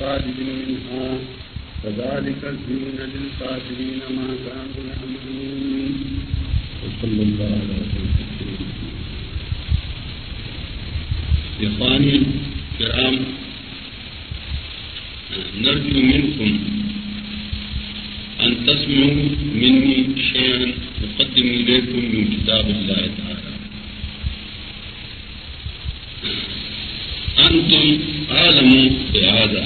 ليس منها. كذلك للكافرين ما كانوا يعملون. وصلى الله على سيدنا الكرام نرجو منكم أن تسمعوا مني شيئا أقدم إليكم من كتاب الله تعالى أنتم أعلموا بهذا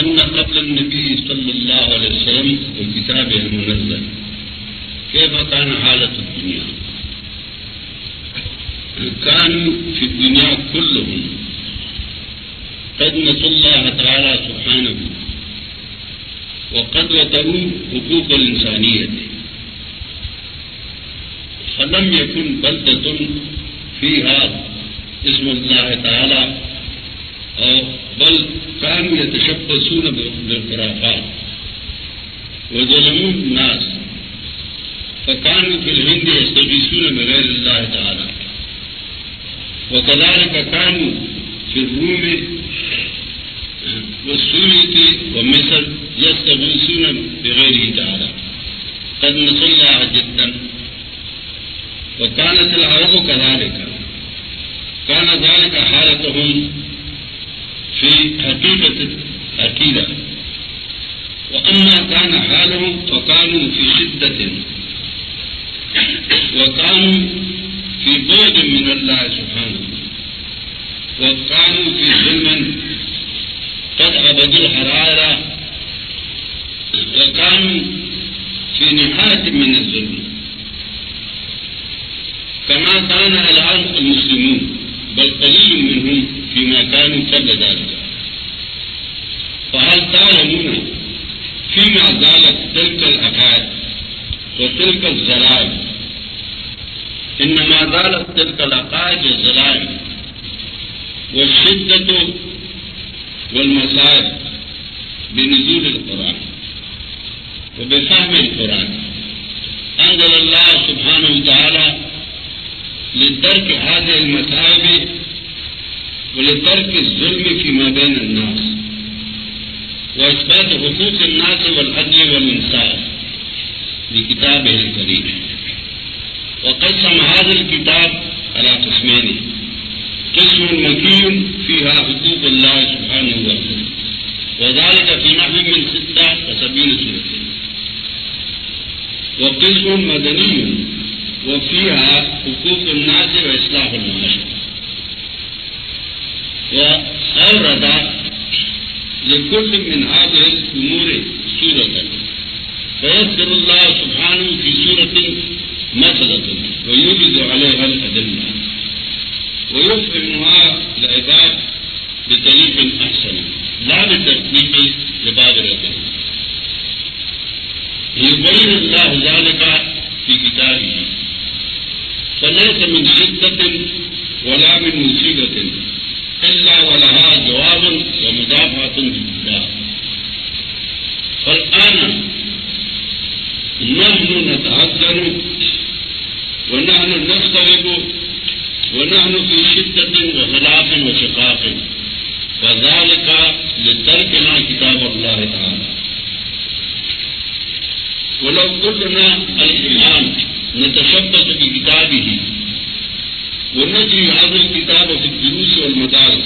أن قبل النبي صلى الله عليه وسلم وكتابه المنزل كيف كان حالة الدنيا كانوا في الدنيا كلهم قد نسوا الله تعالى سبحانه وقد وتروا حقوق الإنسانية فلم يكن بلدة فيها اسم الله تعالى أو بل كانوا يتشبثون بالخرافات وظلموا الناس فكانوا في الهند يستغيثون بغير الله تعالى وكذلك كانوا في الروم والسورية ومصر يستغيثون بغيره تعالى قد نسوا الله جدا. وكانت العرب كذلك كان ذلك حالتهم في حقيقة العقيدة وأما كان حالهم فكانوا في شدة. وكانوا في بعد من الله سبحانه. وكانوا في ظلم قد عبدوا الحرارة وكانوا في نهاية من الظلم. كما كان الآن المسلمون، بل قليل منهم فيما كانوا قبل ذلك. فهل تعلمون فيما زالت تلك العقائد وتلك الزلائم؟ إنما زالت تلك العقائد والزلائم وہ والشدة والمصائب بنزول القرآن وبفهم القرآن. أنزل الله سبحانه وتعالى لترك هذه المتاعب ولترك الظلم فيما بين الناس وإثبات حقوق الناس والعدل والإنصاف لكتابه الكريم. وقسم هذا الكتاب على قسمين. قسم مكي فيها حقوق الله سبحانه وتعالى. وذلك في نحو من ستة وسبعين سورة. وقسم مدني وفيها حقوق الناس وإصلاح المعاشرة وأورد لكل من هذه الأمور سورة. فيذكر الله سبحانه في سورة مثلة ويوجد عليها الأدلة. ويفهمها العباد بطريق أحسن. لا بترتيب لبعض الأدلة يبين الله ذلك في كتابه. فليس من شدة ولا من مصيبة إلا ولها جواب ومدافعة بالله نحن نتعذر ونحن نستغرب ونحن في شدة کا یہ درد نہ کتاب وخلاف وشقاق وذلك لتركنا كتاب الله تعالى. ولو قلنا الآن نتشبث بكتابه ونجري هذا الكتاب في الدروس والمدارس.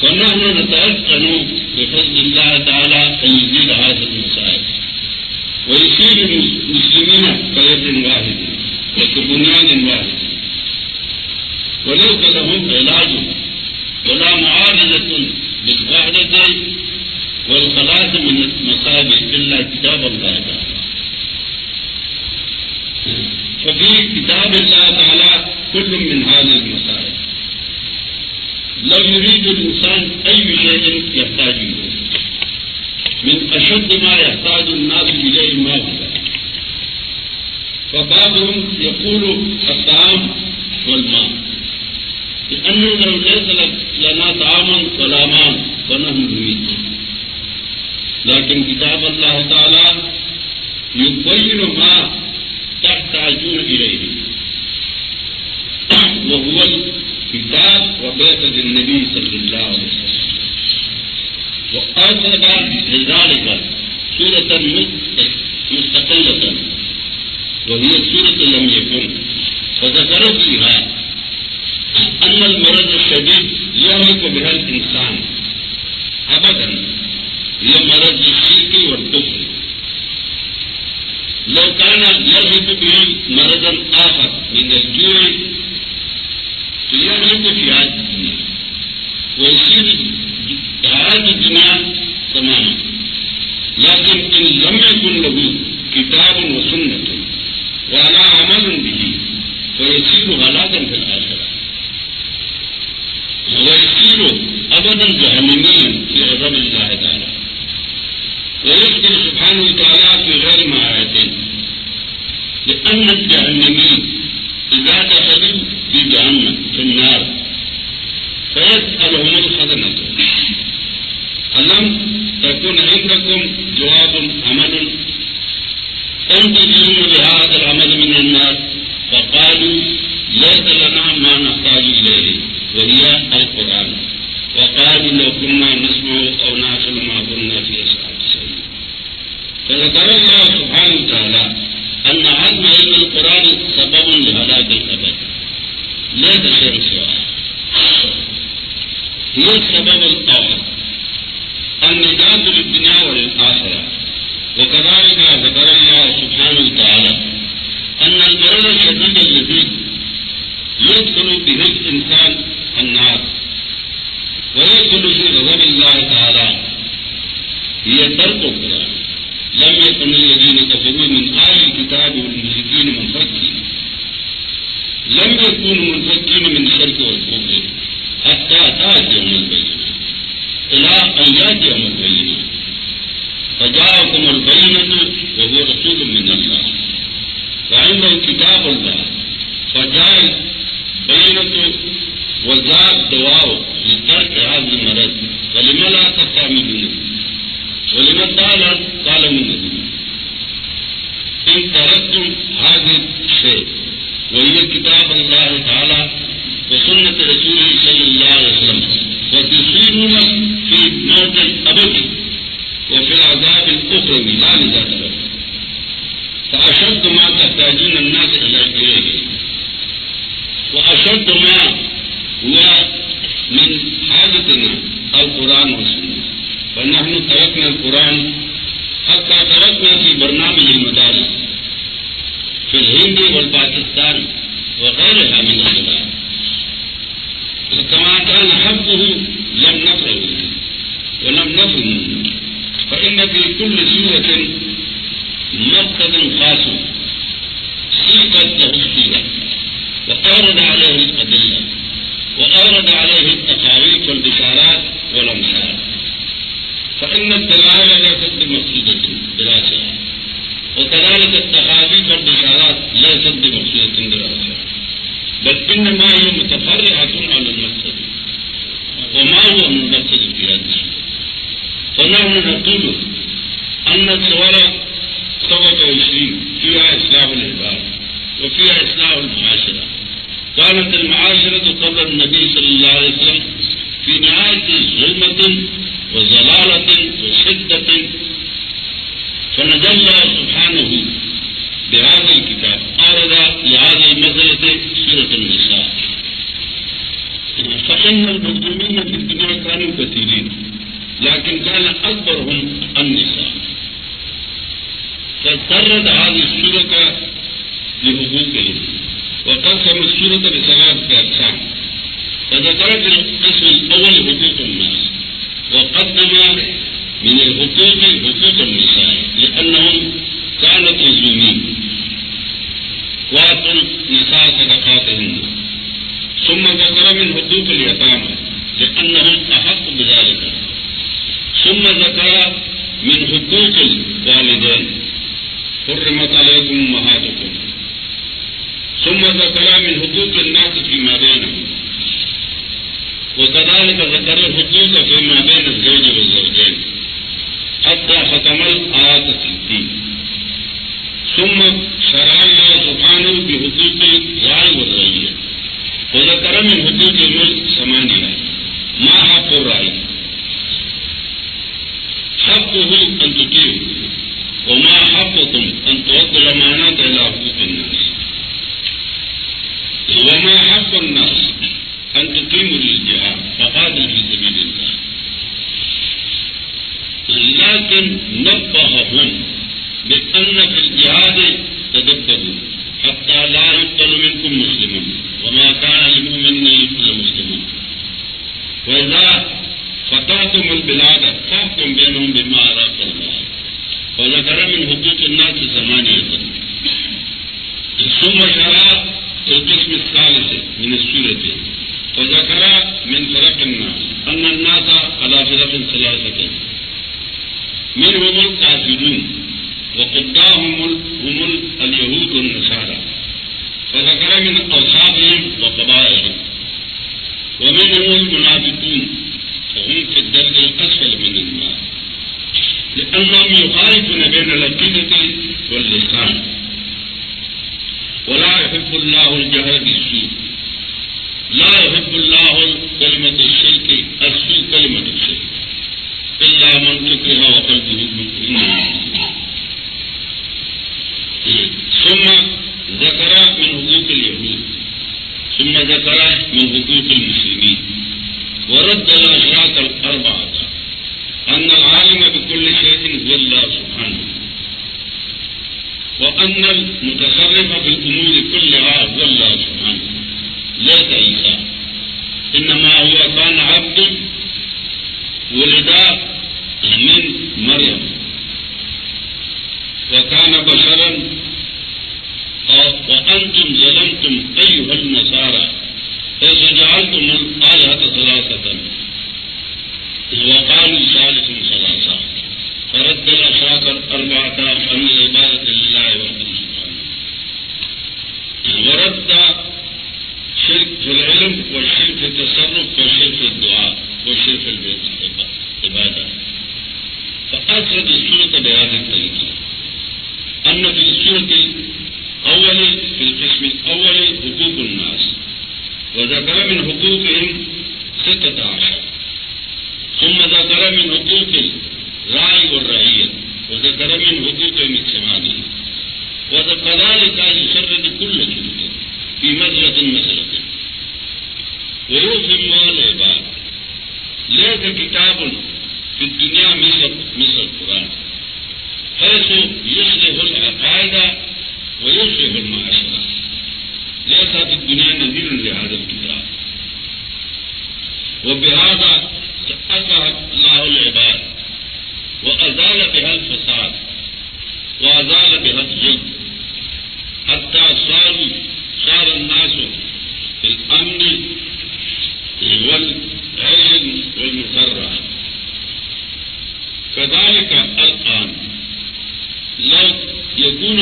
فنحن نتيقن بفضل الله تعالى أن يزيد هذه المسائل. ويصير المسلمين كيد واحد وكبنيان واحد. وليس لهم علاج. ولا معالجة بالوحدة. والخلاص من المصائب إلا كتاب الله تعالى. ففي كتاب الله تعالى كل من هذه المسائل لو يريد الإنسان أي شيء يحتاج من أشد ما يحتاج الناس إليه ما هو. فبعضهم يقول الطعام والماء. لأنه لو ليس لنا طعاما ولا ماء فنحن نريد. لكن كتاب الله تعالى يبين ما تحتاجون إليه. الكتاب وبعثة النبي صلى الله عليه وسلم. وأوصد لذلك سورة مستقلة. وهي سورة لم يكن. فذكر فيها یہ الشديد کو بها انسان أبدا یہ مرض الشرك والكفر لو كان يهلك به مرضا آخر، من الجوع۔ فيهلك في هذه الدنيا ويصير هذه الدنيا دنیا لكن إن لم يكن له كتاب وسنة ولا عمل به فيصير هلاكا في الآخرة ويصير أبدا جهنميا في غضب الله تعالى ويذكر سبحانه وتعالى في غير معايتين لأن الجهنميين إذا دخلوا في جهنم في النار فيسألهم الخزنة ألم تكن عندكم جواب عمل تنتجون بهذا العمل من النار فقالوا ليس لنا ما نحتاج إليه وهي القرآن وقالوا لو كنا نسمع أو نعقل ما كنا في أصحاب السبيل فذكر الله سبحانه وتعالى أن علم علم القرآن سبب لهلاك الأبد ليس شيء سواه هي السبب الأول النجاة للدنيا وللآخرة وكذلك ذكر الله سبحانه وتعالى أن المرض الشديد الذي يدخل به الإنسان النار۔ ويدخل في غضب الله تعالى هي ترك القرآن لم يكن الذين كفروا من آل الكتاب والمشركين منفكين لم يكونوا منفكين من الشرك والكفر حتى تأتي يوم البيت البينة إلى أن يأتي يوم کمر فجاءكم البينة وہ رسول من الله وعنده كتاب الله البينة وجاء الدواء لترك هذا المرض فلم لا تستعملونه ولم قال قال من النبي إن تركتم هذا الشيء وهي كتاب الله تعالى وسنة رسوله صلى الله عليه وسلم وتصيرون في موت الأبد وفي العذاب الأخرى لا نجاة لكم فأشد ما تحتاجون الناس إليه وأشد ما هو من حاجتنا القرآن والسنة فنحن تركنا القرآن حتى تركنا في برنامج المدارس في الهند والباكستان وغيرها من البلاد وكما كان حفظه لم نقرأه ولم نفهمه فإن في كل سورة مقصد خاص سيقت له السورة وأورد عليه الأدلة وأورد عليه التخاريف والبشارات والأمثال فإن الدلالة ليست بمقصودة دراسة وكذلك التخاريف والبشارات ليست بمقصودة دراسة بل إنما هي متفرعة على المقصد. وما هو من المقصد في هذه السورة فنحن نقول أن الصورة سبب عشرين فيها إصلاح العباد وفيها إصلاح المعاشرة كانت المعاشرة قبل النبي اللہ صلى الله عليه وسلم في نهاية ظلمة وزلالة وشدة فنزل الله سبحانه بهذا الكتاب أورد لهذه المسألة سورة النساء. فإن المظلومين في الدنيا كانوا كثيرين لكن كان أكبرهم النساء. فاضطرت هذه السورة لحقوقهم. وقسم السورة بثلاثة أقسام فذكرت القسم الأول حقوق الناس وقدم من الحقوق حقوق النساء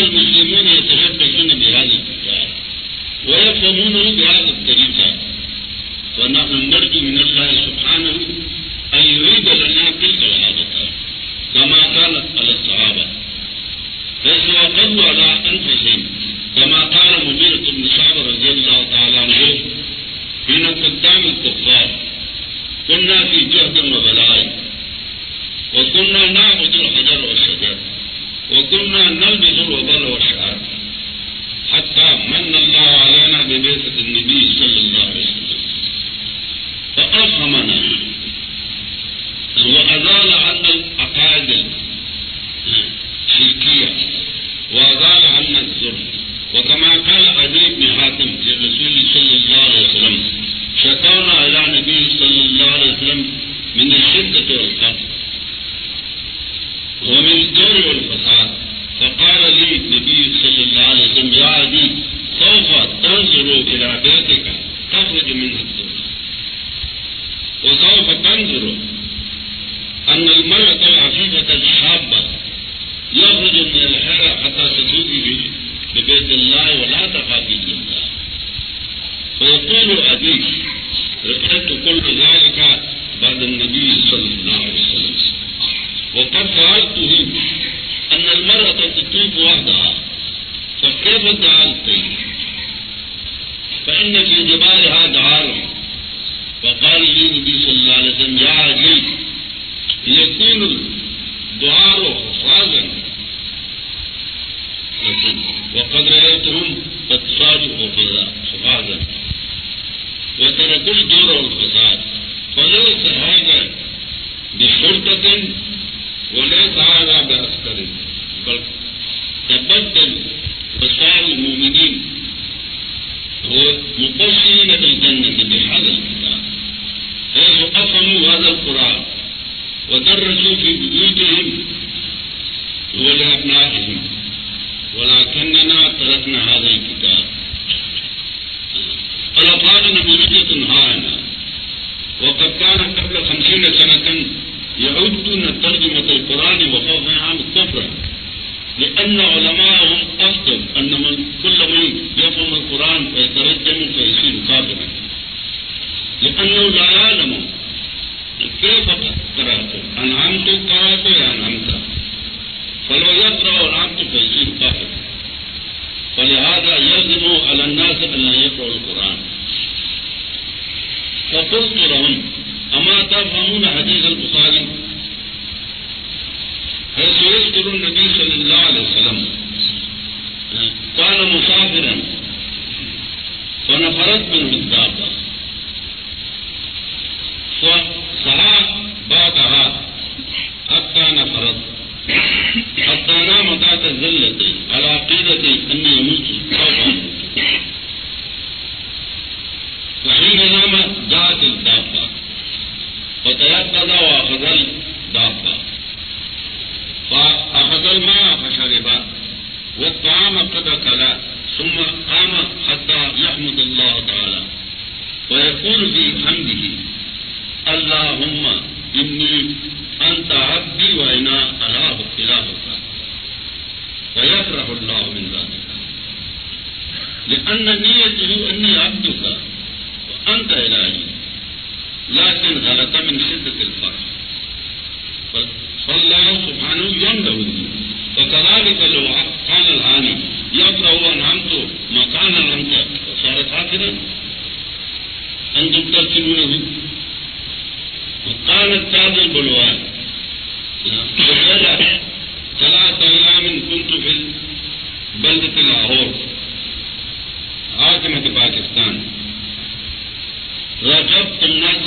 اور مسلموں نے احتجاج کرنے میں بہار نہیں کیا ہے۔ وہ قانون بہار طریقہ ورنہ عمر کی منت لائے سبحان ہوں الماء فشرب والطعام قد أكل ثم قام حتى يحمد الله تعالى ويقول في حمده اللهم إني أنت عبدي وأنا أراه إلهك ويفرح الله من ذلك لأن نيته أني عبدك وأنت إلهي لكن غلط من شدة الفرح فالله سبحانه ينده وكذلك لو قال العاني کا ہوا نام تو يقرأ أنعمت مكانا أنت وصارت عاكدا أنتم ترسلونه وقالت تاج البلوان۔ وقال ثلاث أيام كنت في بلدة لاهور عاصمة باكستان رجبت الناس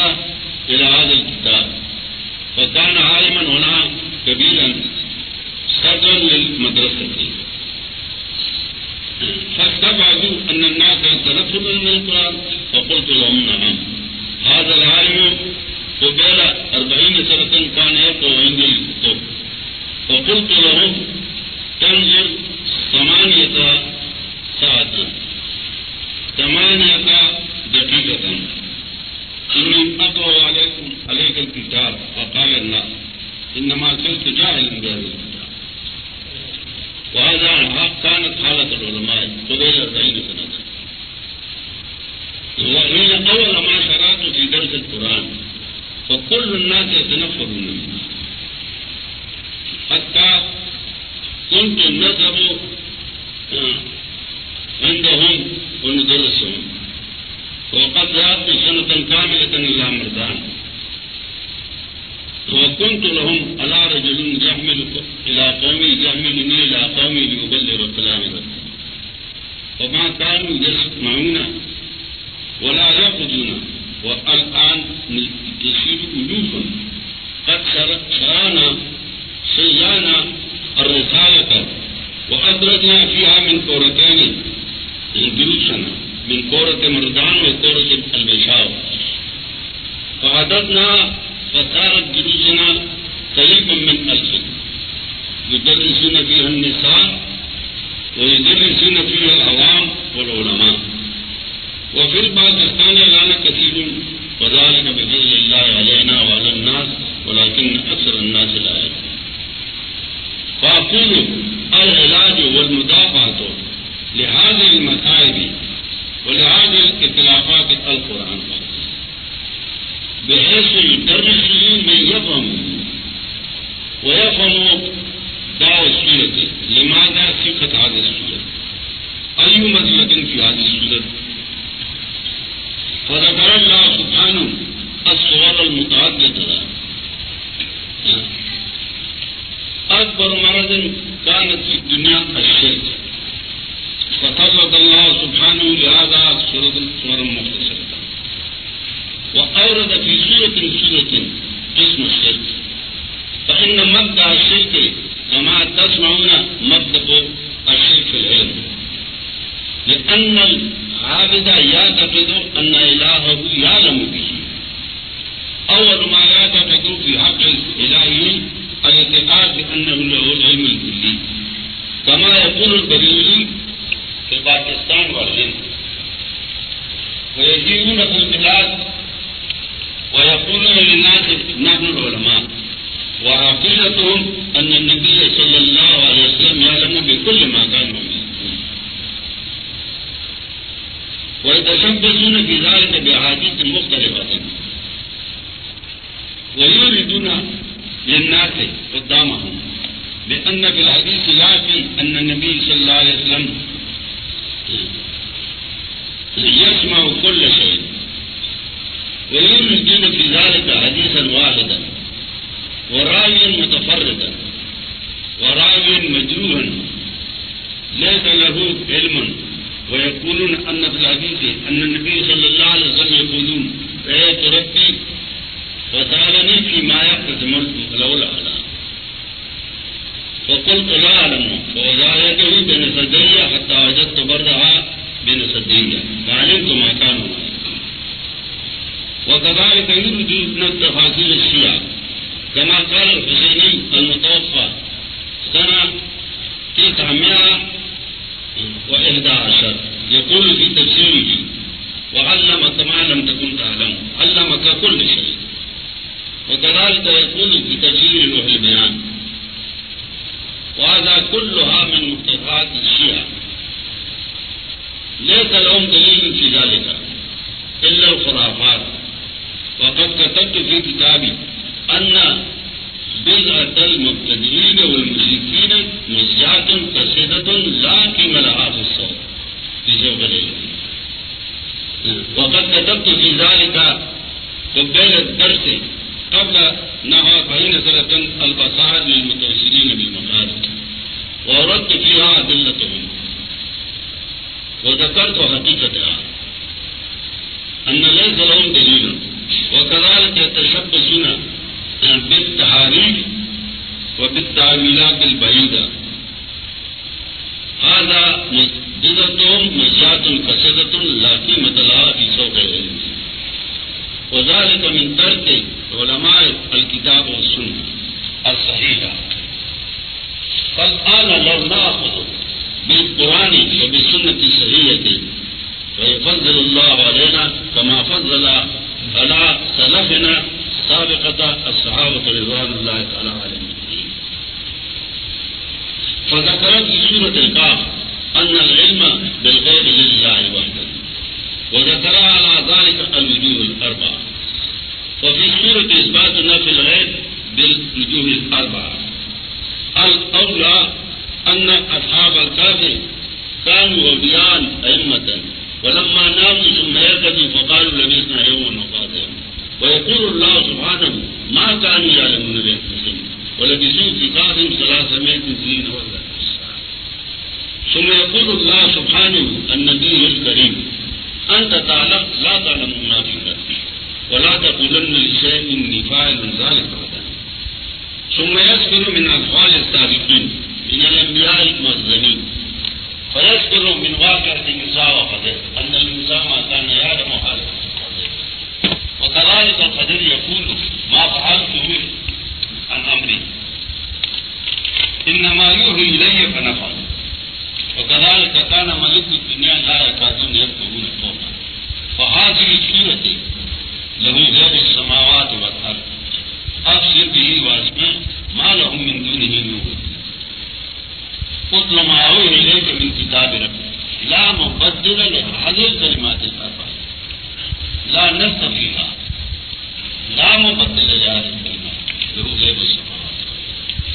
إلى هذا الكتاب۔ فكان عالما هنا كبيرا صدرا للمدرسة فاستبعدوا أن الناس يتنفرون من القرآن فقلت لهم نعم هذا العالم قبل أربعين سنة كان يقرأ عندي الكتب فقلت لهم تنظر ثمانية ساعة ثمانية دقيقة إني أقرأ عليكم عليك الكتاب فقال الناس إنما كنت جاهلا بهذا الكتاب وهذا كانت حالة العلماء قبل أربعين سنة وحين أول ما شرعت في درس القرآن فكل الناس يتنفرون منه حتى كنت النسب عندهم وندرسهم وقد ذهبت سنة كاملة إلى مردان۔ وكنت لهم على رجل يحمل إلى قومي يحملني إلى قومي ليبلغ كلام ربي وما كانوا يسمعون ولا يأخذون والآن يصير ألوفا قد شرانا سيانا الرسالة وأدرجنا فيها من كورتين یعنی دروسنا، من كورة مردان وكورة البشاو فعددنا فصارت دروسنا قريبا من ألف۔ يدرسون فيها النساء، ويدرسون فيها العوام والعلماء۔ وفي الباكستان لنا كثير وذلك بفضل الله علينا وعلى الناس، ولكن أكثر الناس لا يعلمون فأقول العلاج والمدافعة لهذه المصائب ولهذه الاختلافات القرآن. بحيث يدرسه من يفهم، ويفهم دعوة السورة. لماذا صفة هذه السورة؟ أي مسلك في هذه السورة فذكر الله سبحانه الصور المتعددة أكبر مرض كانت في الدنيا الشرك فسلط الله سبحانه لهذا سورة الصور المختصرة اورد فی صورت صورت قسم الشرک فإن مبدأ الشرك كما تسمعون مبدأ الشرك العلم۔ لأن العابد يعتقد أن إلهه يعلم به۔ أول ما يعتقد في حق الإلهي الاعتقاد بأنه له العلم الكلي كما يقول البريزي في باكستان والهند. ويجيبون في البلاد ويقولون للناس نحن العلماء. وعقيدتهم أن النبي صلى الله عليه وسلم يعلم بكل ما كان ويتشبثون في ذلك بأحاديث مختلفة. ويوردون للناس قدامهم بأن في الحديث يأتي أن النبي صلى الله عليه وسلم يسمع كل شيء ويوردون في ذلك حديثا واحدا وراوي متفردا وراوي مجروها ليس له علم ويقولون أن في الحديث أن النبي صلى الله عليه وسلم يقولون رأيت ربي وسألني فيما يقسم الأولى فقلت لا أعلم. فوضع يده بين حتى وجدت بردها بين سدي فعلمت ما كان وكذلك يرجو ابن التفاصيل الشيعة. كما قال الحسيني المتوفى سنة تسعمائة وإحدى عشر. يقول في تفسيره، وعلمك ما لم تكن تعلم. علمك كل شيء. وكذلك يقول في تفسير روح البيان وهذا كلها من مختصات الشيعة. ليس لهم دليل في ذلك إلا الخرافات. وقد كتبت في كتابي أن بدعة المبتدئين والمشركين مزجات كسيدة لا قيمة لها في الصوت. في زوجة وقد كتبت في ذلك قبيل الدرس قبل نہ سرطن البسار میں متوسرین بھی مفاد عورت کی ہاں دلت ہوں وہ دکر نحو أربعين سنة البصائر للمتوسلين بالمخارج وردت فيها أدلتهم وذكرت حقيقتها أن ليس لهم دليل وكذلك يتشبثون بالتحاريف وبالتعويلات البعيدة هذا مددتهم مزيات كسدة لا قيمة لها في سوق العلم. وذلك من ترك علماء الكتاب والسنة الصحيحة. فالآن لو نأخذ بالقرآن وبالسنة الصحيحة ويفضل الله علينا كما فضل على سلفنا سابقة الصحابة رضوان الله تعالى عليهم. فذكرت في سورة القاف أن العلم بالغير لله وحده وذكر على ذلك الوجوه الأربعة. وفي سورة إثبات نفي الغيب بالوجوه الأربعة الأولى أن أصحاب الكافر كانوا وبيان أئمة، ولما ناموا ثم يركضوا فقالوا لبثنا يوما وقاتلا ويقول الله سبحانه، ما كانوا يعلمون بأنفسهم ولبثوا في قاتهم ثلاثمائة سنين ولا ثم يقول الله سبحانه، النبي الكريم أنت تعلم لا تعلم ما في نفسك ولا تقولن لشيء إني فاعل ثم يسكن من أفعال السابقين من الأنبياء المعزمين فيذكر من واقعة النساء وقدر أن الإنسان ما كان يعلم حاله وكذلك القدر يقول ما فعلته عن أمري إنما يوحي إلي فنفعل وكذلك كان ملك الدنيا لا يكادون يذكرون قوما فهذه السورة له غير السماوات والأرض أبصر به وأسمع ما لهم من دونه من ولي قتل ما أوحي إليك من كتاب ربك لا مبدل لهذه الكلمات الأربع لا نست فيها لا مبدل لهذه الكلمات له غير السماوات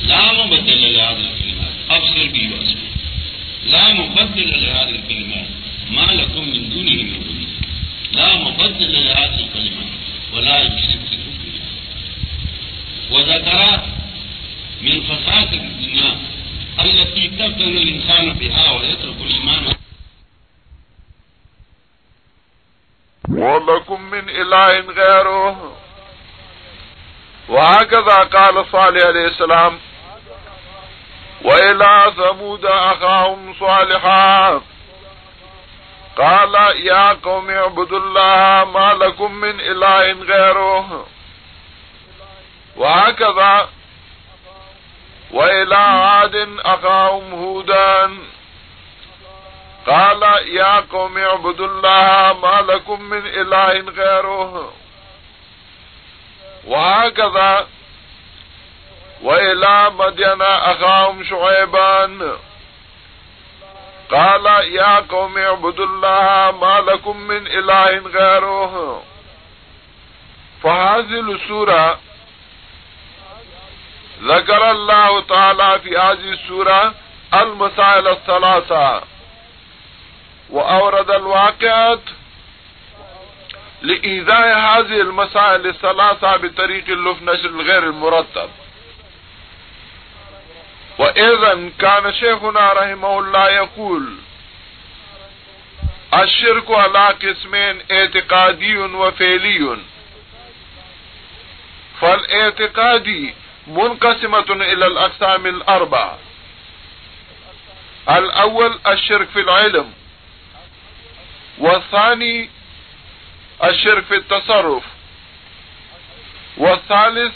لا مبدل لهذه الكلمات أبصر به وأسمع لا مبدل لهذه الكلمات ما لكم من دونه من ولي لا مبدل لهذه الكلمات ولا يشرك في حكمها وذكر من فساد الدنيا التي تفتن الإنسان بها ويترك الإيمان ولكم من إله غيره وهكذا قال صالح عليه السلام، وإلى ثمود أخاهم صالحا. قال، يا قوم اعبدوا الله ما لكم من إله غيره. وهكذا، وإلى عاد أخاهم هودا. قال، يا قوم اعبدوا الله ما لكم من إله غيره. وهكذا وإلى مدين أخاهم شعيبان قال يا قوم اعبدوا الله ما لكم من إله غيره فهذه السورة ذكر الله تعالى في هذه السورة المسائل الثلاثة وأورد الواقعات لإيذاء هذه المسائل الثلاثة بطريق اللف نشر الغير المرتب وإذا كان شيخنا رحمه الله يقول، الشرك على قسمين اعتقادي وفعلي فالاعتقادي منقسمة إلى الأقسام الأربعة الأول الشرك في العلم، والثاني الشرك في التصرف، والثالث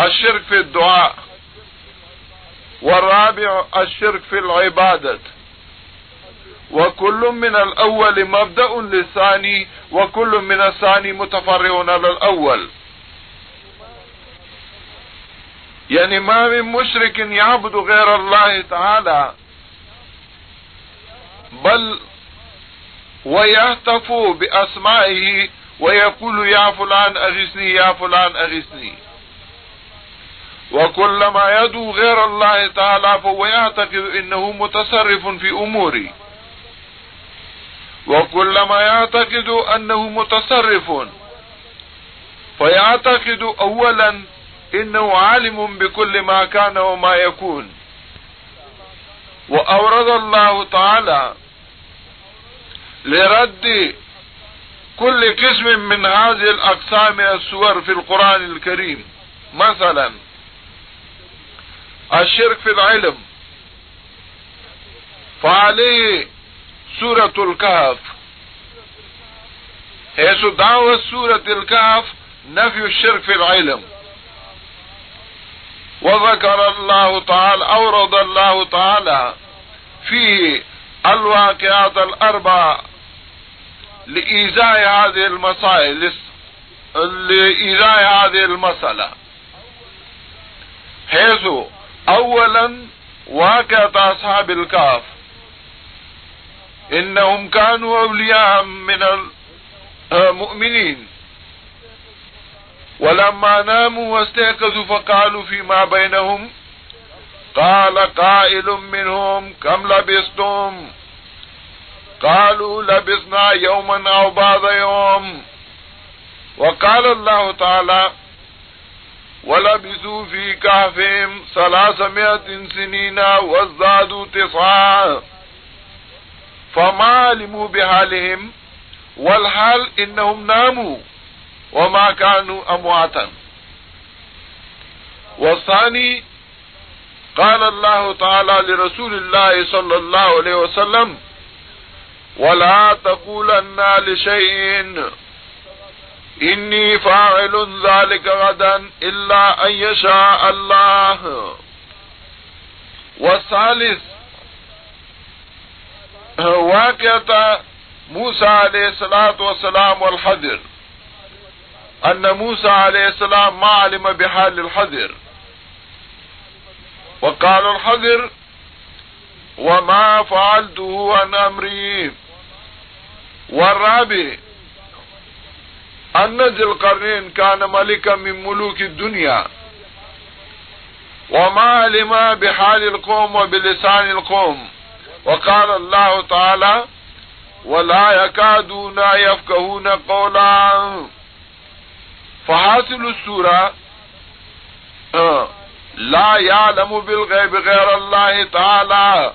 الشرك في الدعاء۔ والرابع الشرك في العبادة. وكل من الأول مبدأ للثاني، وكل من الثاني متفرع على الأول. يعني ما من مشرك يعبد غير الله تعالى، بل ويهتف بأسمائه، ويقول يا فلان أغسني يا فلان أغسني وكلما يدعو غير الله تعالى فهو يعتقد انه متصرف في اموري وكلما يعتقد انه متصرف. فيعتقد اولا انه عالم بكل ما كان وما يكون. واورد الله تعالى لرد كل قسم من هذه الاقسام السور في القرآن الكريم. مثلا الشرك في العلم. فعليه سورة الكهف. حيث دعوة سورة الكهف نفي الشرك في العلم. وذكر الله تعالى، أورد الله تعالى فيه الواقعات الأربع لإيزاء هذه المسائل لإيزاء هذه المسألة. حيث اولا واقعة اصحاب الكاف انهم كانوا اولياء من المؤمنين ولما ناموا واستيقظوا فقالوا فيما بينهم. قال قائل منهم، كم لبستم؟ قالوا، لبسنا يوما او بعض يوم. وقال الله تعالى ولبثوا في كهفهم ثلاثمائة سنين وازدادوا تسعا. فما علموا بحالهم، والحال انهم ناموا وما كانوا امواتا والثاني، قال الله تعالى لرسول الله صلى الله عليه وسلم، ولا تقولن لشيء. إني فاعل ذلك غدا إلا أن يشاء الله. والثالث، واقعة موسى عليه الصلاة والسلام والحذر. أن موسى عليه السلام ما علم بحال الحذر. وقال الحذر، وما فعلته عن أمري. والرابع أن ذي القرنين كان ملكا من ملوك الدنيا وما علم بحال القوم وبلسان القوم. وقال الله تعالى ولا يكادون يفقهون قولا. فحاصل السورة لا يعلم بالغيب غير الله تعالى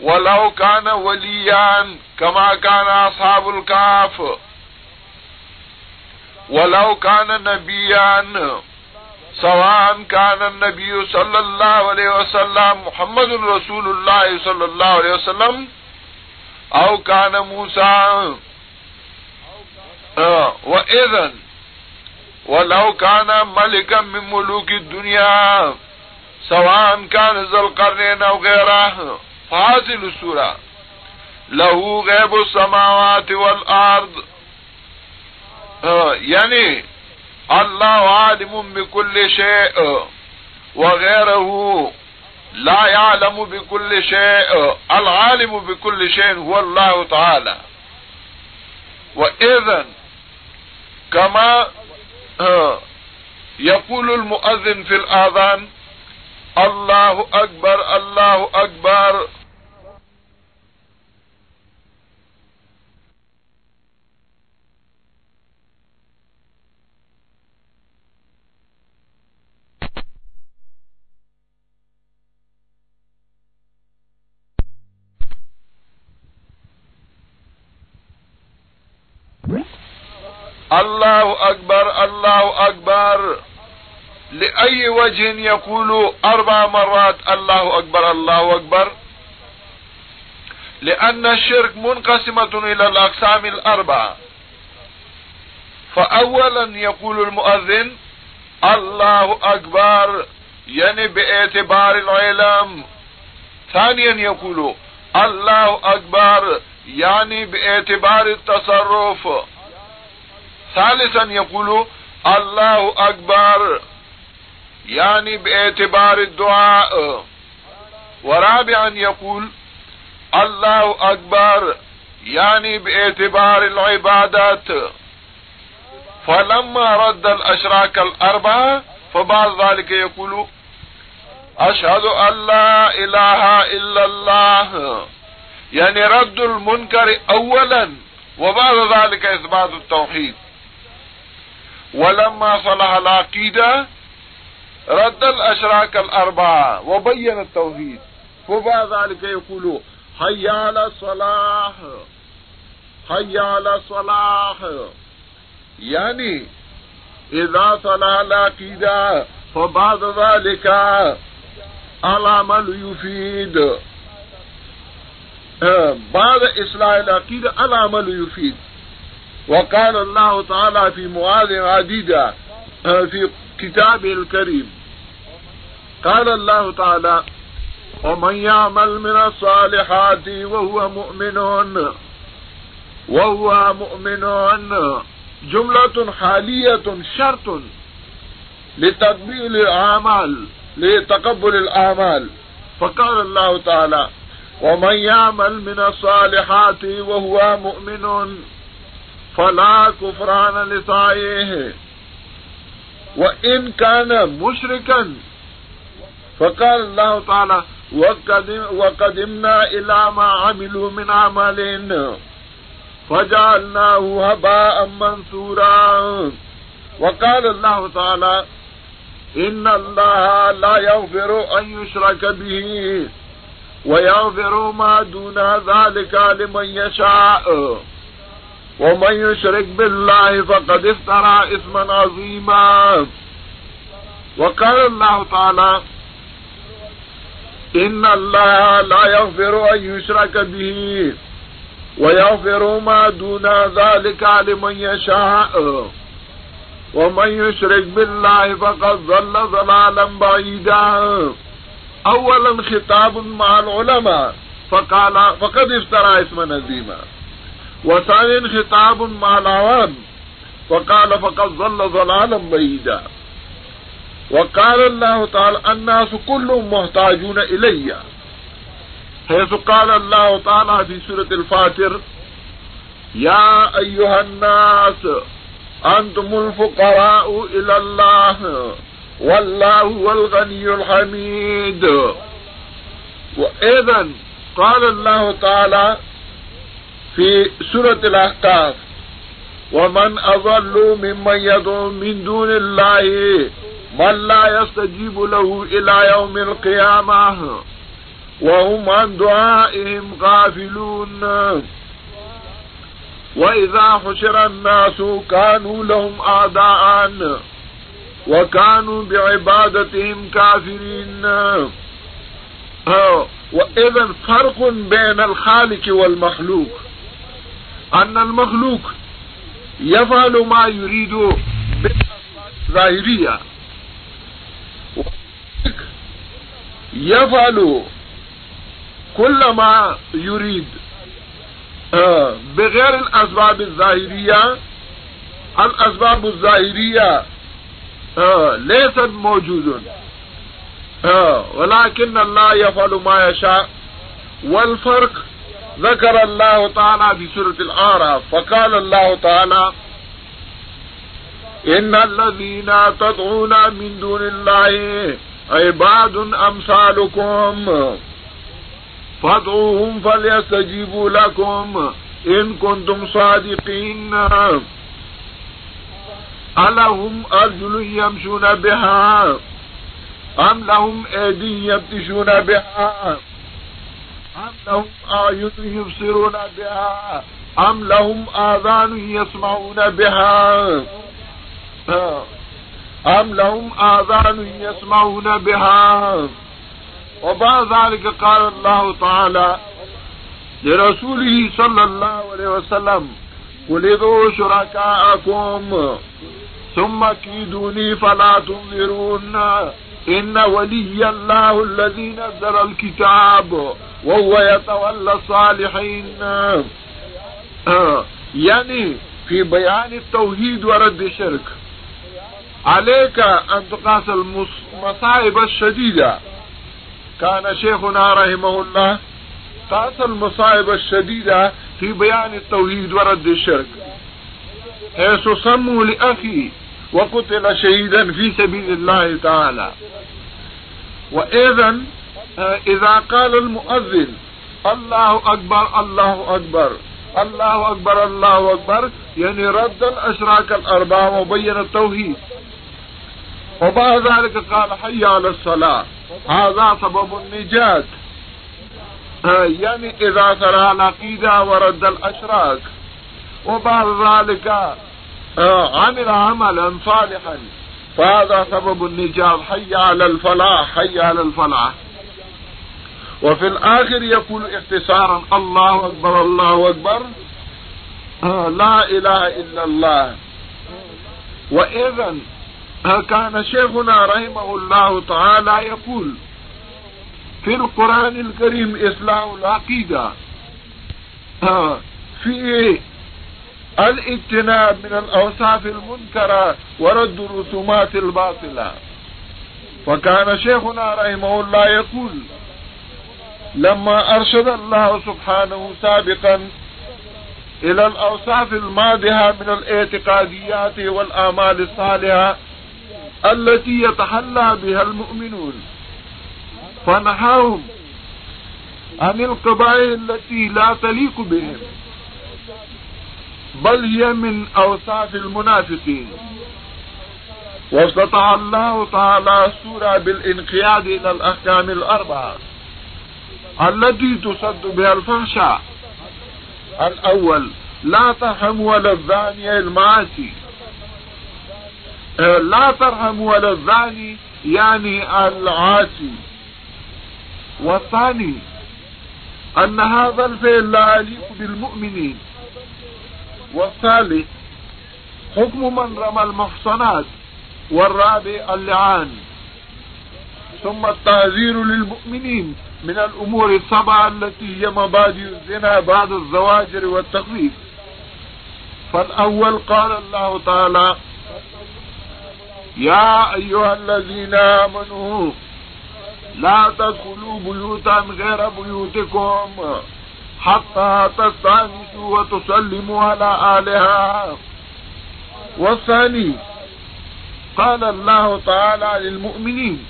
ولو كان وليا كما كان أصحاب الكهف ولو كان نبيا، سواء كان النبي صلى الله عليه وسلم محمد رسول الله صلى الله عليه وسلم او كان موسى وإذن، ولو كان ملكا من ملوك الدنيا، سواء كان ذا القرنين او غيره، فهذه السورة، له غيب السماوات والارض یعنی اللہ عالم بكل شيء وغيره لا يعلم بكل شيء العالم بكل شيء هو الله تعالى وإذن كما يقول المؤذن في الآذان الله أكبر الله أكبر الله أكبر الله أكبر لأي وجه يقول أربع مرات الله أكبر الله أكبر لأن الشرك منقسمة إلى الأقسام الأربعة فأولا يقول المؤذن الله أكبر يعني باعتبار العلم ثانيا يقول الله أكبر يعني باعتبار التصرف ثالثا يقول الله أكبر يعني باعتبار الدعاء ورابعا يقول الله أكبر يعني باعتبار العبادات فلما رد الأشراك الأربعة فبعد ذلك يقول أشهد أن لا إله إلا الله يعني یعنی رد المنكر أولا وبعد ذلك إثبات التوحيد ولما صلح العقيدة رد الأشراك الأربعة وبين التوحيد. وبعد ذلك يقول حي على الصلاح حي على الصلاح. يعني إذا صلح العقيدة فبعد ذلك العمل يفيد. بعد إصلاح العقيدة العمل يفيد. وقال الله تعالى في معاذ عديدة في كتابه الكريم. قال الله تعالى، ومن يعمل من الصالحات وهو مؤمن وهو مؤمن، جملة حالية، شرط لتقبيل الأعمال، لتقبل الأعمال. فقال الله تعالى، ومن يعمل من الصالحات وهو مؤمن فلا كفران لسائه وإن كان مشركا فقال الله تعالى وقدمنا إلى ما عملوا من عمل، فجعلناه هباء منثورا۔ وقال الله تعالى إن الله لا يغفر أن يشرك به ويغفر ما دون ذلك لمن يشاء۔ ومن يشرك بالله فقد افترى اسما عظيما. وقال الله تعالى، إن الله لا يغفر أن يشرك به ويغفر ما دون ذلك لمن يشاء. ومن يشرك بالله فقد ظل ضلالا بعيدا. اولا خطاب مع العلماء فقال، فقد افترى اسما عظيما. وثانيا خطاب مع العوام فقال فقد ظل ضلالا بعيدا وقال الله تعالى الناس كلهم محتاجون إلي حيث قال الله تعالى في سورة الفاتر يا أيها الناس أنتم الفقراء إلى الله والله هو الغني الحميد وإذن قال الله تعالى في سورة الأحقاف. ومن أضل ممن يدعو من دون الله، من لا يستجيب له إلى يوم القيامة. وهم عن دعائهم غافلون. وإذا حشر الناس كانوا لهم أعداء، وكانوا بعبادتهم كافرين. وإذا فرق بين الخالق والمخلوق. أن المخلوق يفعل ما يريد ظاهرية يفعل كل ما يريد بغیر الاسباب الظاہریہ الاسباب الظاہریہ ليست موجود ولكن الله يفعل ما يشاء. والفرق ذكر الله تعالى في سورة الأعراف فقال الله تعالى إن الذين تدعون من دون الله عباد أمثالكم فادعوهم فليستجيبوا لكم إن كنتم صادقين ألهم أرجل يمشون بها أم لهم أيدي يبتشون بها يبصرون بها أم لهم آذان يسمعون بها أم لهم آذان يسمعون بها وبعد ذلك قال الله تعالى لرسوله صلى الله عليه وسلم قل ادعوا شركاءكم ثم كيدوني فلا تنظرون إن ولي الله الذي نزل الكتاب وهو يتولى الصالحين. یعنی يعني في بيان التوحيد ورد الشرك عليك أن تقاس المصائب الشديدة كان شيخنا رحمه الله قاس المصائب الشديدة في بيان التوحيد ورد الشرك حيث سموا لأخي وقتل شهيدا في سبيل الله تعالى وإذن إذا قال المؤذن الله أكبر الله أكبر الله أكبر الله أكبر يعني یعنی رد الأشراك الأربعة وبين التوحيد وبعد ذلك قال حي على الصلاة، هذا سبب النجاة يعني یعنی إذا سرى العقيدة ورد الأشراك وبعد ذلك عمل عملا صالحا. فهذا سبب النجاة حي على الفلاح حي على الفلاح. وفي الآخر يقول اختصارا، الله أكبر الله أكبر. لا إله إلا الله. وإذا كان شيخنا رحمه الله تعالى يقول في القرآن الكريم إصلاح العقيدة. في الاجتناب من الأوصاف المنكرة ورد الرسومات الباطلة. وكان شيخنا رحمه الله يقول لما أرشد الله سبحانه سابقا إلى الأوصاف المادحة من الاعتقاديات والآمال الصالحة التي يتحلى بها المؤمنون. فنهاهم عن القبائل التي لا تليق بهم، بل هي من أوصاف المنافقين. وافتتح الله تعالى السورة بالانقياد إلى الأحكام الأربعة. التي تسد بها الفحشاء الأول، لا ترحم ولا الزاني المعاصي. لا ترحم ولا الزاني، يعني العاصي. والثاني، أن هذا الفعل لا يليق بالمؤمنين. والثالث، حكم من رمى المحصنات. والرابع، اللعان. ثم التعذير للمؤمنين. من الأمور السبعة التي هي مبادئ الزنا بعد الزواجر والتخفيف فالأول قال الله تعالى يا أيها الذين آمنوا، لا تدخلوا بيوتا غير بيوتكم حتى تستانسوا وتسلموا على آلها. والثاني قال الله تعالى للمؤمنين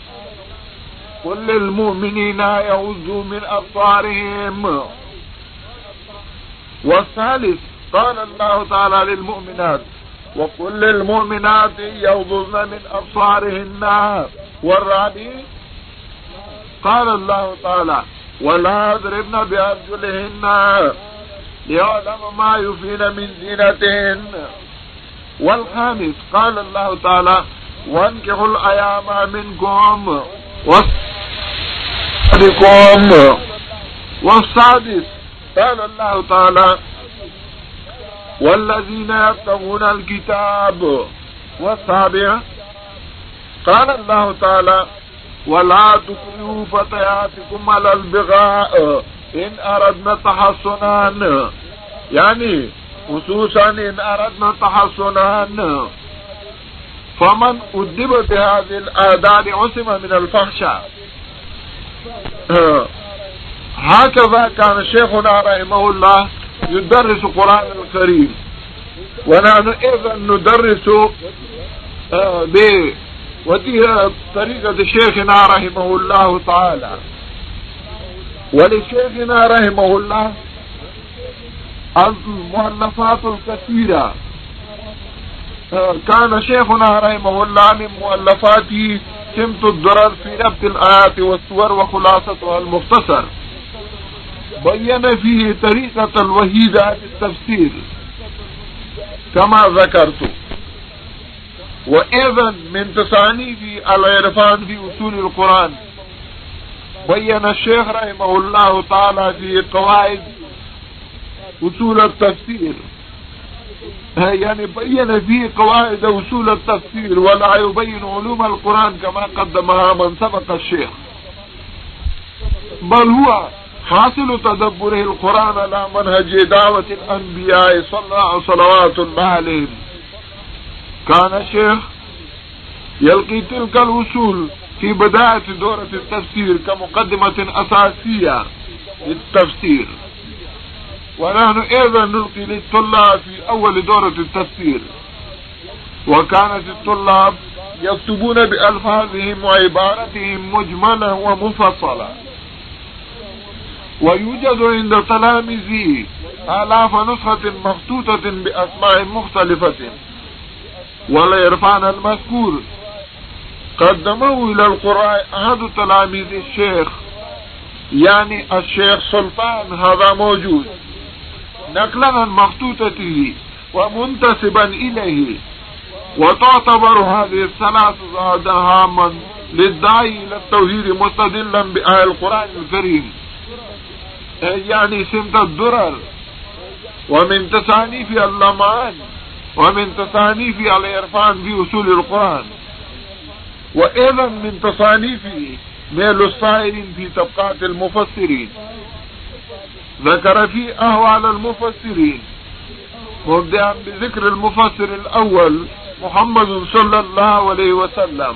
قل للمؤمنين يغزوا من أبصارهم والثالث، قال الله تعالى للمؤمنات، وقل للمؤمنات يغضضن من أبصارهن والرابع قال الله تعالى ولا يضربن بأرجلهن ليعلم ما يفين من زينتهن. والخامس، قال الله تعالى وانكحوا الأيام منكم. والسادس قال الله تعالى والذين يبتغون الكتاب والسابع قال الله تعالى ولا تكرهوا فتياتكم على البغاء إن أردنا تحصنا. يعني خصوصا إن أردنا تحصنا. فمن أدب بهذه الآداب عصم من الفحشاء. هكذا كان شيخنا رحمه الله يدرس قرآن الكريم. ونحن ايضا ندرس ودي طريقة شيخنا رحمه الله تعالى. ولشيخنا رحمه الله المؤلفات الكثيرة. كان شيخنا رحمه الله من مؤلفاته سمت الدرر في ربط الآيات والسور وخلاصتها المختصر. بين فيه طريقة الوحيدة في التفسير كما ذكرت وأيضا من تصانيف العرفان في أصول القرآن. بين الشيخ رحمه الله تعالى في قواعد أصول التفسير يعني یعنی بين فيه قواعد أصول التفسير ولا يبين علوم القرآن كما قدمها من سبق الشيخ بل هو حاصل تدبره القرآن على منهج دعوة الأنبياء صلى صلوات الله عليهم كان الشيخ يلقي تلك الوصول في بداية دورة التفسير كمقدمة أساسية للتفسير ونحن أيضا نلقي للطلاب في أول دورة التفسير. وكانت الطلاب يكتبون بألفاظهم وعبارتهم مجملة ومفصلة ويوجد عند تلاميذه آلاف نسخة مخطوطة بأسماء مختلفة. والعرفان المذكور. قدمه إلى القراء أحد تلاميذ الشيخ. يعني الشيخ سلطان، هذا موجود. نقلا مخطوطته ومنتسبا إليه. وتعتبر هذه الثلاث زاد هاما للداعي إلى التوحيد مستدلا بآية القرآن الكريم. يعني سمت الدرر. ومن تصانيف اللمان ومن تصانيف العرفان في أصول القرآن. وأيضا من تصانيفه ميل الصائرين في طبقات المفسرين. ذكر في أهوال المفسرين. مبدأ بذكر المفسر الأول محمد صلى الله عليه وسلم.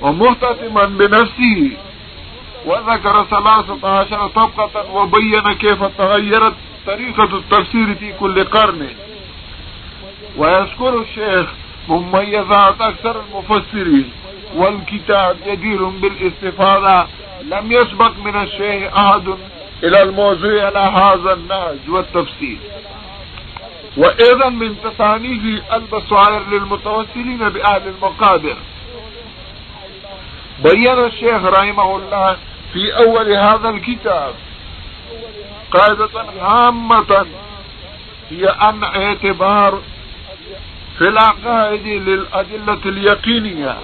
ومهتما بنفسه. وذكر ثلاثة عشر طبقة وبين كيف تغيرت طريقة التفسير في كل قرن. ويذكر الشيخ مميزات أكثر المفسرين. والكتاب جدير بالاستفادة لم يسبق من الشيخ أحد إلى الموضوع على هذا النهج والتفسير وأيضا من تصانيف البصائر للمتوسلين بأهل المقادر بين الشيخ رحمه الله في أول هذا الكتاب قاعدة هامة هي أن اعتبار في العقائد للأدلة اليقينية.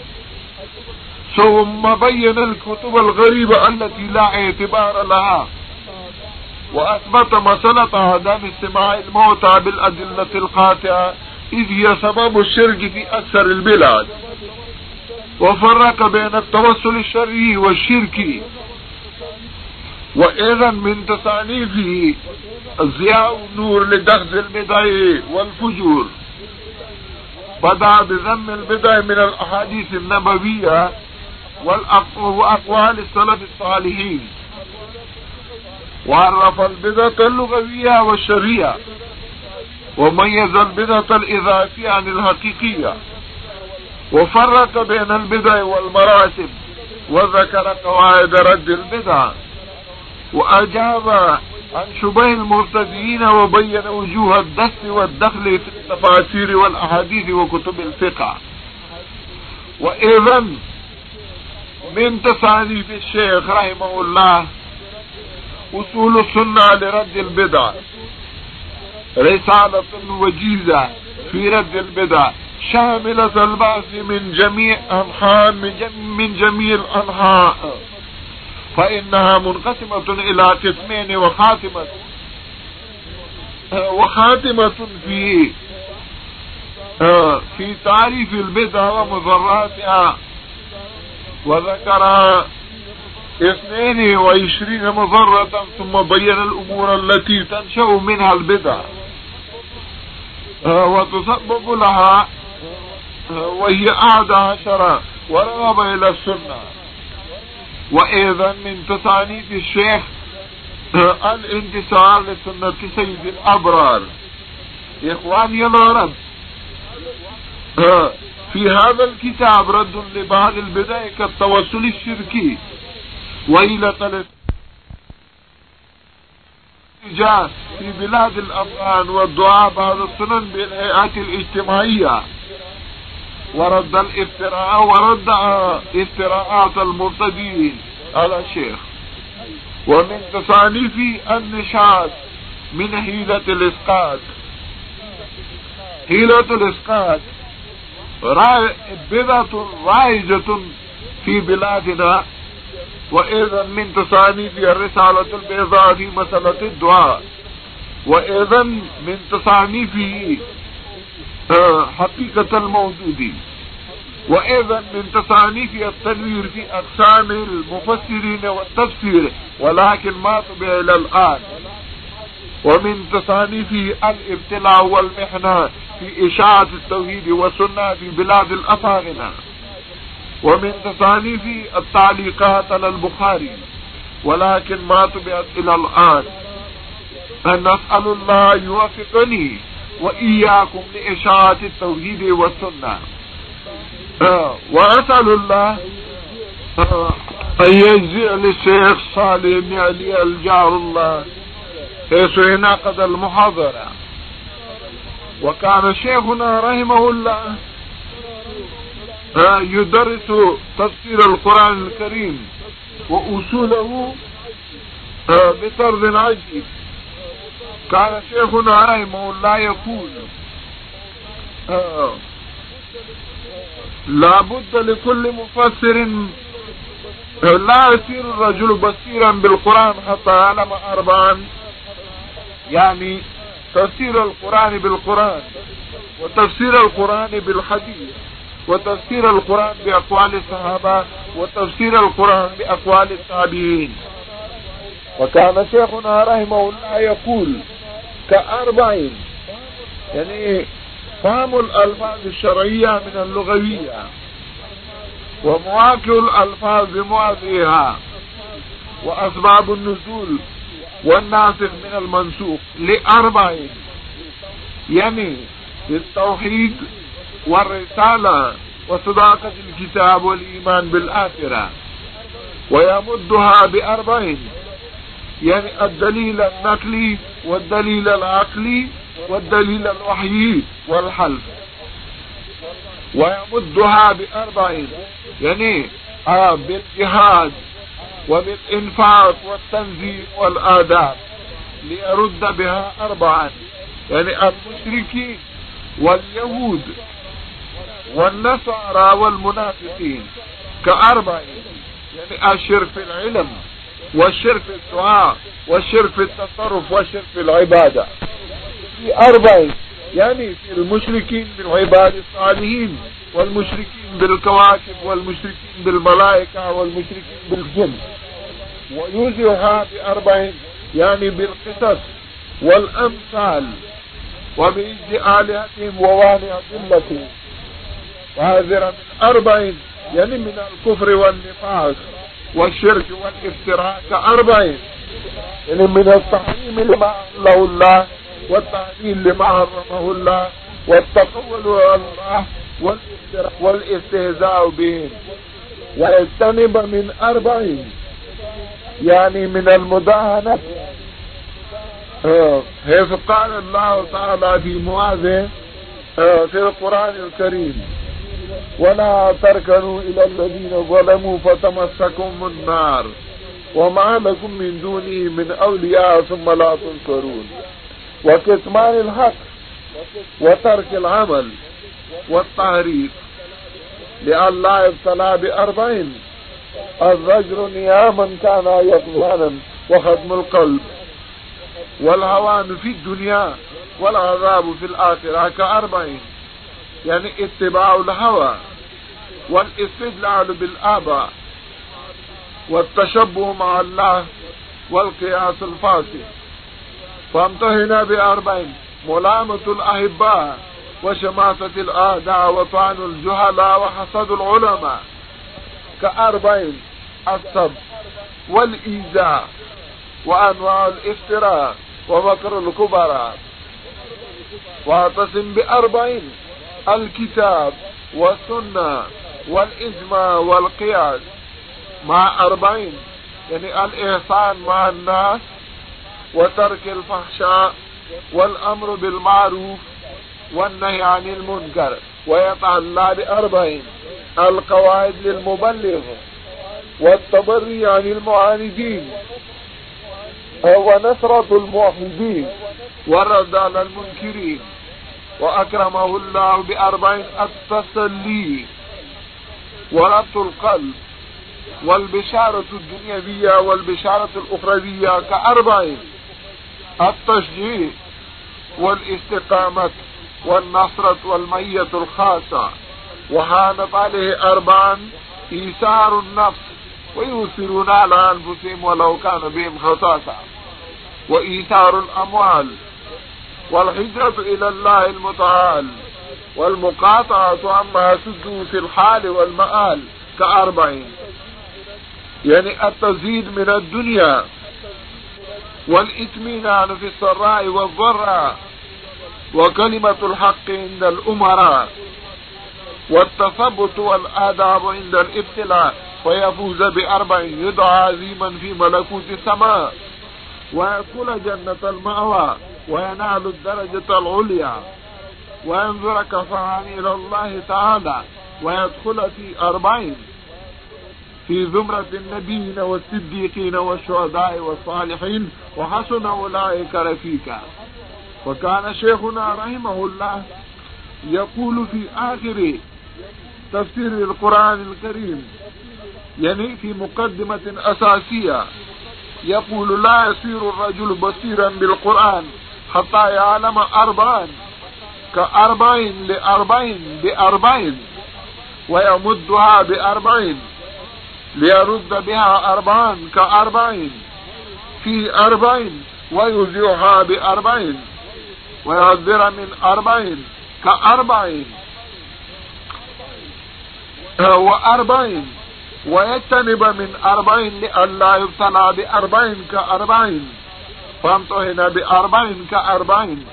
ثم بين الكتب الغريبة التي لا اعتبار لها. وأثبت مسألة عدم استماع الموتى بالأدلة القاطعة، إذ هي سبب الشرك في أكثر البلاد. وفرق بين التوسل الشرعي والشركي وأيضا من تصانيفه ضياء النور لدخل البدع والفجور. بدأ بذم البدع من الأحاديث النبوية وأقوال السلف الصالحين. وعرف البدعة اللغوية والشرعية وميز البدعة الإضافية عن الحقيقية وفرق بين البدع والمراتب وذكر قواعد رد البدع وأجاب عن شبه المرتدين وبين وجوه الدس والدخل في التفاسير والأحاديث وكتب الفقه وإذا من تصانيف الشيخ رحمه الله أصول السنة لرد البدع. رسالة وجيزة في رد البدع. شاملة البعث من جميع أنحاء من جميع الأنحاء. فإنها منقسمة إلى قسمين وخاتمة وخاتمة في في تعريف البدع ومضراتها وذكر اثنين وعشرين مضرة ثم بين الأمور التي تنشأ منها البدع. وتسبب لها وهي أعدى عشرة ورغب إلى السنة. وأيضا من تصانيف الشيخ الانتصار لسنة سيد الأبرار. إخواني الغرب في هذا الكتاب رد لبعض البدع كالتوسل الشركي. وإلى في بلاد الأفغان والدعاء بعد السنن بالهيئات الاجتماعية ورد الافتراء، ورد افتراءات المرتدين على الشيخ ومن تصانيف النشاط من هيلة الإسقاط هيلة الإسقاط بدعة رائجة في بلادنا وإذا من تصانيف الرسالة البيضاء في مسألة الدعاء وإذا من تصانيفه حقيقة الموجود وإذا من تصانيف التنوير في أقسام المفسرين والتفسير ولكن ما طبع إلى الآن ومن تصانيفه الابتلاء والمحنة في إشاعة التوحيد والسنة في بلاد الأفاغنة ومن تصانيف التعليقات على البخاري، ولكن ما طبعت إلى الآن. أن نسأل الله يوفقني وإياكم لإشاعة التوحيد والسنة. وأسأل الله أن يجزي للشيخ صالح بن علي الجار الله، حيث انعقد المحاضرة. وكان شيخنا رحمه الله يدرس تفسير القرآن الكريم وأصوله بطرد عجيب كان شيخنا رحمه الله يقول لا بد لكل مفسر، لا يصير الرجل بصيرا بالقرآن حتى يعلم أربعا. يعني تفسير القرآن بالقرآن وتفسير القرآن بالحديث. وتفسير القرآن بأقوال الصحابة، وتفسير القرآن بأقوال التابعين. وكان شيخنا رحمه الله يقول كأربعين، يعني فهم الألفاظ الشرعية من اللغوية، ومواقع الألفاظ بمواضعها، وأسباب النزول والناسخ من المنسوخ لأربعين، يعني التوحيد والرسالة وصداقة الكتاب والإيمان بالآخرة ويمدها بأربعين. يعني الدليل النقلي والدليل العقلي والدليل الوحيي والحلف. ويمدها بأربعين. يعني بالجهاد وبالإنفاق والتنزيل والآداب. ليرد بها أربعا. يعني المشركين واليهود والنصارى والمنافقين كأربعين يعني الشرك في العلم والشرك في الدعاء والشرك في التصرف والشرك في العبادة. في أربع، يعني في المشركين بالعباد الصالحين والمشركين بالكواكب والمشركين بالملائكة والمشركين بالجن. ويوزعها بأربع، يعني بالقصص والأمثال وبإجد آلهتهم ووانع ذلتهم وهذا من أربع يعني من الكفر والنفاق والشرك والافتراء كأربع يعني من التحريم لما له الله والتعليل لما حرمه الله والتقول على الله والاستهزاء بهم ويجتنب من أربعين، يعني من المداهنة. حيث قال الله تعالى في معاذ في القرآن الكريم ولا تركنوا إلى الذين ظلموا فتمسكم النار وما لكم من دونه من أولياء ثم لا تنصرون وكتمان الحق وترك العمل والتعريف لئلا يبتلى بأربعين الرجل نياما كان يقظانا وخدم القلب والهوان في الدنيا والعذاب في الآخرة كأربعين يعني اتباع الهوى والاستدلال بالآباء والتشبه مع الله والقياس الفاسد فامتهنا بأربعين ملامة الأحباء وشماسة الآداء وطعن الجهلاء وحسد العلماء كأربعين السب والإيذاء وأنواع الافتراء ومكر الكبراء واعتصم بأربعين الكتاب والسنة والإجماع والقياس مع أربعين، يعني الإحسان مع الناس وترك الفحشاء والأمر بالمعروف والنهي عن المنكر ويتعلى بأربعين، القواعد للمبلغ والتبري عن المعاندين ونصرة الموحدين والرد على المنكرين. وأكرمه الله بأربعين التسلي وربط القلب والبشارة الدنيوية والبشارة الأخروية كأربعين التشجيع والاستقامة والنصرة والمية الخاصة. وهانت عليه أربعا إيثار النفس ويؤثرون على أنفسهم ولو كان بهم خصاصة. وإيثار الأموال والهجرة إلى الله المتعال والمقاطعة عما سدوا في الحال والمآل كأربعين. يعني التزيد من الدنيا والإتمنان في السراء والضراء وكلمة الحق عند الأمراء والتثبت والآداب عند الابتلاء فيفوز بأربع يدعى عظيما في ملكوت السماء. ويدخل جنة المأوى وينال الدرجة العليا وينظر كفران إلى الله تعالى ويدخل في أربعين في زمرة النبيين والصديقين والشهداء والصالحين وحسن أولئك رفيقا وكان شيخنا رحمه الله يقول في آخر تفسير القرآن الكريم، يعني في مقدمة أساسية يقول لا يصير الرجل بصيرا بالقرآن حتى يعلم أربعين كأربعين لأربعين بأربعين، ويمدها بأربعين، ليرد بها أربعين كأربعين، في أربعين ويزيعها بأربعين ويهذر من أربعين كأربعين. وأربعين ويجتنب من أربعين لئلا يبتلى بأربعين كأربعين فامتهن بأربعين كأربعين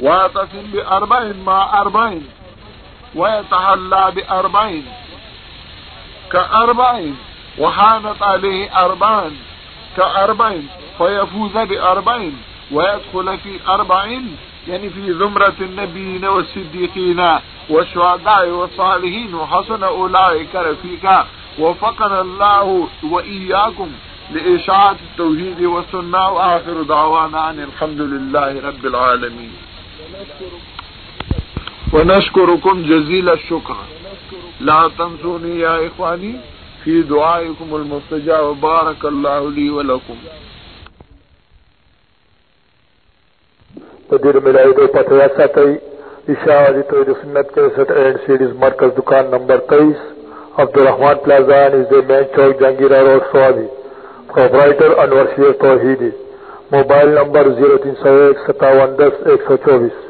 ويتصم بأربعين مع أربعين ويتحلى بأربعين كأربعين وحانت عليه أربعين كأربعين فيفوز بأربعين ويدخل في أربعين يعني في زمرة النبيين والصديقين والشهداء والصالحين وحسن أولئك رفيقا وفقنا الله وإياكم لإشاعة التوحيد والسنة وآخر دعوانا عن الحمد لله رب العالمين. ونشكركم جزيل الشكر. لا تنسوني يا إخواني في دعائكم المستجاب. بارك الله لي ولكم. تدیر ملائی دو پتہ ایسا تئی. اشاعتی توحید سنت کے سٹ اینڈ سیڈیز مرکز دکان نمبر تیئیس. Abdul Rahman پلازان is the main chowk Jahangira road Swabi proprietor Anwar Sher Tauheedi mobile number zero تین سو ایک ستاون دس ایک سو چوبیس